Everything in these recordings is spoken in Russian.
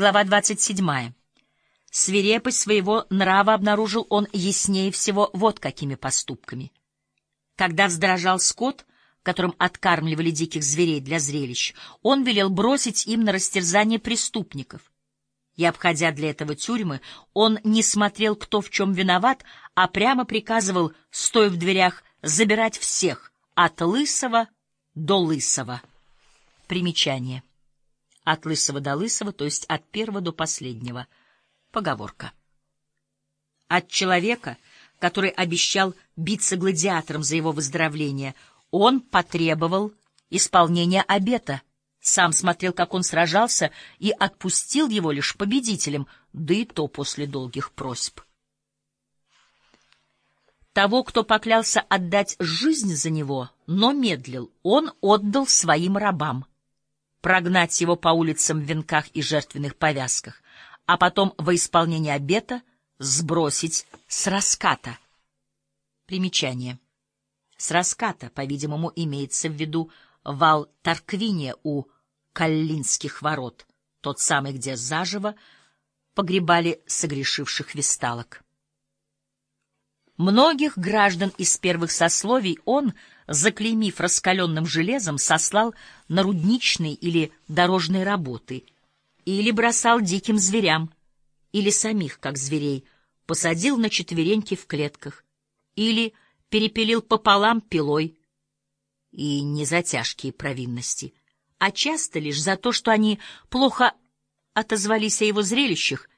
Глава 27. Свирепость своего нрава обнаружил он яснее всего вот какими поступками. Когда вздорожал скот, которым откармливали диких зверей для зрелищ, он велел бросить им на растерзание преступников. И, обходя для этого тюрьмы, он не смотрел, кто в чем виноват, а прямо приказывал, стоя в дверях, забирать всех, от лысого до лысого. Примечание. От лысого до лысого, то есть от первого до последнего. Поговорка. От человека, который обещал биться гладиатором за его выздоровление, он потребовал исполнения обета. Сам смотрел, как он сражался, и отпустил его лишь победителем, да и то после долгих просьб. Того, кто поклялся отдать жизнь за него, но медлил, он отдал своим рабам. Прогнать его по улицам в венках и жертвенных повязках, а потом во исполнение обета сбросить с раската. Примечание. С раската, по-видимому, имеется в виду вал Тарквиния у Каллинских ворот, тот самый, где заживо погребали согрешивших весталок. Многих граждан из первых сословий он, заклеймив раскаленным железом, сослал на рудничные или дорожные работы, или бросал диким зверям, или самих, как зверей, посадил на четвереньки в клетках, или перепилил пополам пилой, и не за тяжкие провинности, а часто лишь за то, что они плохо отозвались о его зрелищах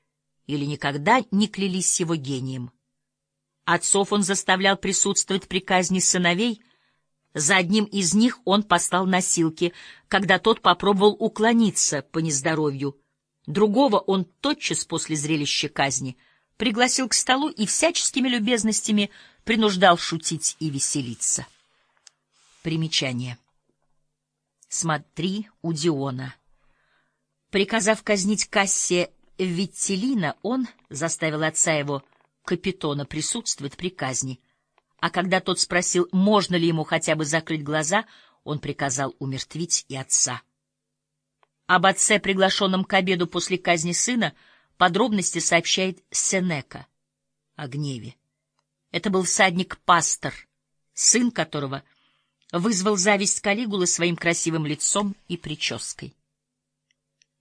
или никогда не клялись его гением. Отцов он заставлял присутствовать при казни сыновей, за одним из них он послал носилки, когда тот попробовал уклониться по нездоровью. Другого он тотчас после зрелища казни пригласил к столу и всяческими любезностями принуждал шутить и веселиться. Примечание. Смотри у Диона. Приказав казнить Кассия Виттелина, он заставил отца его, Капитона, присутствовать при казни, а когда тот спросил, можно ли ему хотя бы закрыть глаза, он приказал умертвить и отца. Об отце, приглашенном к обеду после казни сына, подробности сообщает Сенека о гневе. Это был всадник-пастор, сын которого вызвал зависть Калигулы своим красивым лицом и прической.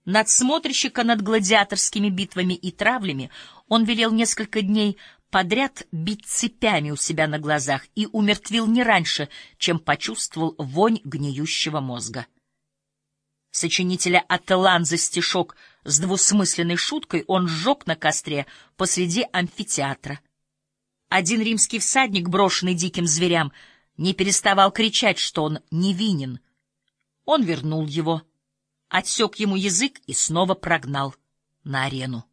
Надсмотрщика над гладиаторскими битвами и травлями он велел несколько дней подряд бить цепями у себя на глазах и умертвил не раньше, чем почувствовал вонь гниющего мозга. Сочинителя Ателанза стишок с двусмысленной шуткой он сжег на костре посреди амфитеатра. Один римский всадник, брошенный диким зверям, не переставал кричать, что он невинен. Он вернул его, отсек ему язык и снова прогнал на арену.